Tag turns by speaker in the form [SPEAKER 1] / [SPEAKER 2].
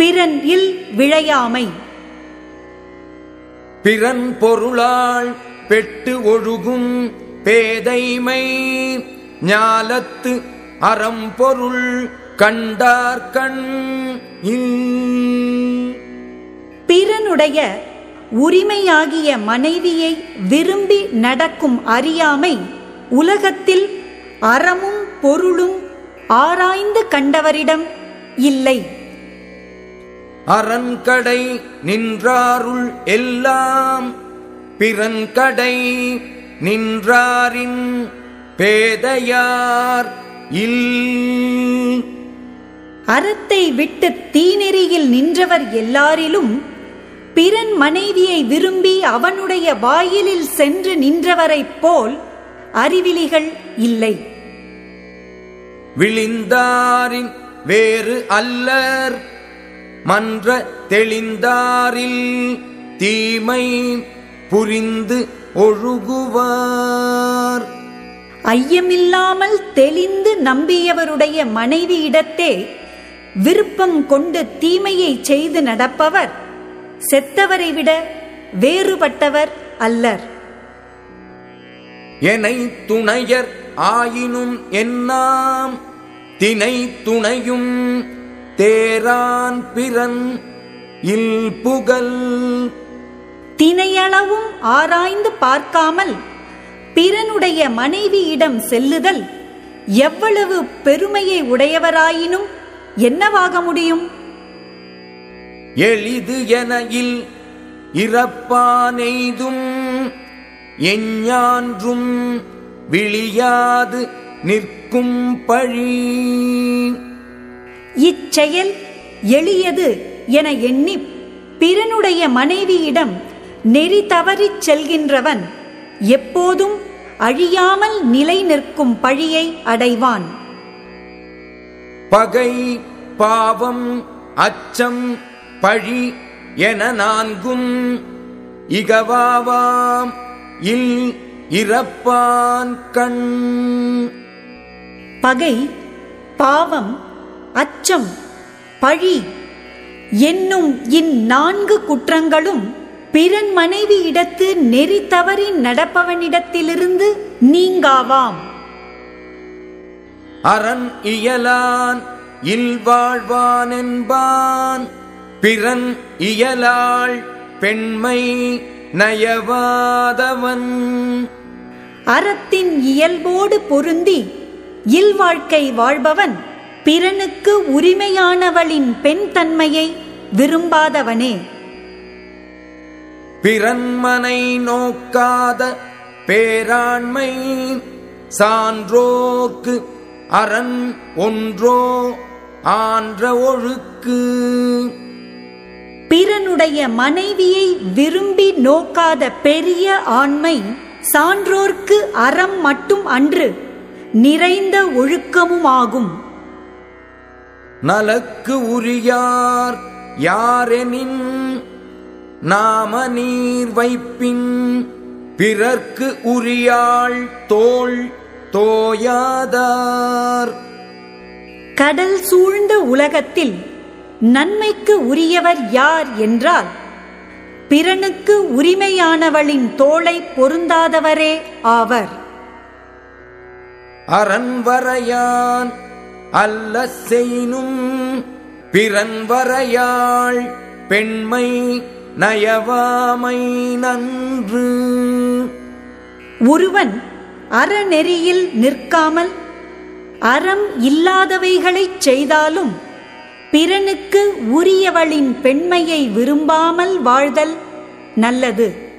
[SPEAKER 1] பிறன் இல் விழையாமை.
[SPEAKER 2] பிறன் பொருளால் பெட்டு ஒழுகும் பேதைமை. ஞாலத்து அறம்பொருள் கண்டார் கண் இல்.
[SPEAKER 1] பிறனுடைய உரிமையாகிய மனைவியை விரும்பி நடக்கும் அறியாமை உலகத்தில் அறமும் பொருளும் ஆராய்ந்து கண்டவரிடம் இல்லை.
[SPEAKER 2] அரண்கடை நின்றாருள் எல்லாம் பிறன்கடை நின்றாரின் பேதையார் இல்.
[SPEAKER 1] அறத்தை விட்டு தீநெறியில் நின்றவர் எல்லாரிலும் பிறன் மனைவியை விரும்பி அவனுடைய வாயிலில் சென்று நின்றவரைப் போல் அறிவிலிகள் இல்லை.
[SPEAKER 2] விழிந்தாரின் வேறு அல்லர் மன்ற தெளிந்தாரில் தீமை புரிந்து ஒழுகுவார்.
[SPEAKER 1] ஐயமில்லாமல் தெளிந்து நம்பியவருடைய மனைவியிடத்தே விருப்பம் கொண்டு தீமையை செய்து நடப்பவர் செத்தவரை விட வேறுபட்டவர் அல்லர்.
[SPEAKER 2] எனை துணையர் ஆயினும் என்னாம் தினை துணையும் தேரான் பிறன் இல் புகழ்.
[SPEAKER 1] தினையளவும் ஆராய்ந்து பார்க்காமல் பிறனுடைய மனைவியிடம் செல்லுதல் எவ்வளவு பெருமையை உடையவராயினும் என்னவாக முடியும்?
[SPEAKER 2] எளிது என இல் இறப்பானெய்தும் எஞ்ஞான்றும் விழியாது நிற்கும் பழி.
[SPEAKER 1] இச்செயல் எளியது என எண்ணி பிறனுடைய மனைவியிடம் நெறி தவறிச் செல்கின்றவன் எப்போதும் அழியாமல் நிலை நிற்கும் பழியை அடைவான்.
[SPEAKER 2] பகை பாவம் அச்சம் பழி என நான்கும். இகவாவாம் இல் இறப்பான் கண்.
[SPEAKER 1] பகை பாவம் அச்சம் பழி என்னும் இந்நான்கு குற்றங்களும் பிறன் மனைவியிடத்து நெறி தவறி நடப்பவனிடத்திலிருந்து நீங்காவாம்.
[SPEAKER 2] அரண் இயலான் இல்வாழ்வான் என்பான். பிறன் இயலாள் பெண்மை நயவாதவன்.
[SPEAKER 1] அறத்தின் இயல்போடு பொருந்தி இல்வாழ்க்கை வாழ்பவன். பிறனுக்கு உரிமையானவளின் பெண் தன்மையை விரும்பாதவனே.
[SPEAKER 2] பிறன்மனை நோக்காத பேராண்மை சான்றோர்க்கு அரண் ஒன்றோ ஆன்ற ஒழுக்கு.
[SPEAKER 1] பிறனுடைய மனைவியை விரும்பி நோக்காத பெரிய ஆண்மை சான்றோர்க்கு அறம் மட்டும் அன்று நிறைந்த ஒழுக்கமுமாகும்.
[SPEAKER 2] நலக்கு உரியார் யாரெனின்? நாம நீர் வைப்பின் பிறர்க்கு உரியாள் தோள் தோயாதார்.
[SPEAKER 1] கடல் சூழ்ந்த உலகத்தில் நன்மைக்கு உரியவர் யார் என்றால் பிறனுக்கு உரிமையானவளின் தோளை பொருந்தாதவரே ஆவர்.
[SPEAKER 2] அரண்வரையான் அல்ல செய்னும் பிறன்வரையாள் பெண்மை நயவாமை நன்று.
[SPEAKER 1] ஒருவன் அறநெறியில் நிற்காமல் அறம் இல்லாதவைகளைச் செய்தாலும் பிறனுக்கு உரியவளின் பெண்மையை விரும்பாமல் வாழ்தல் நல்லது.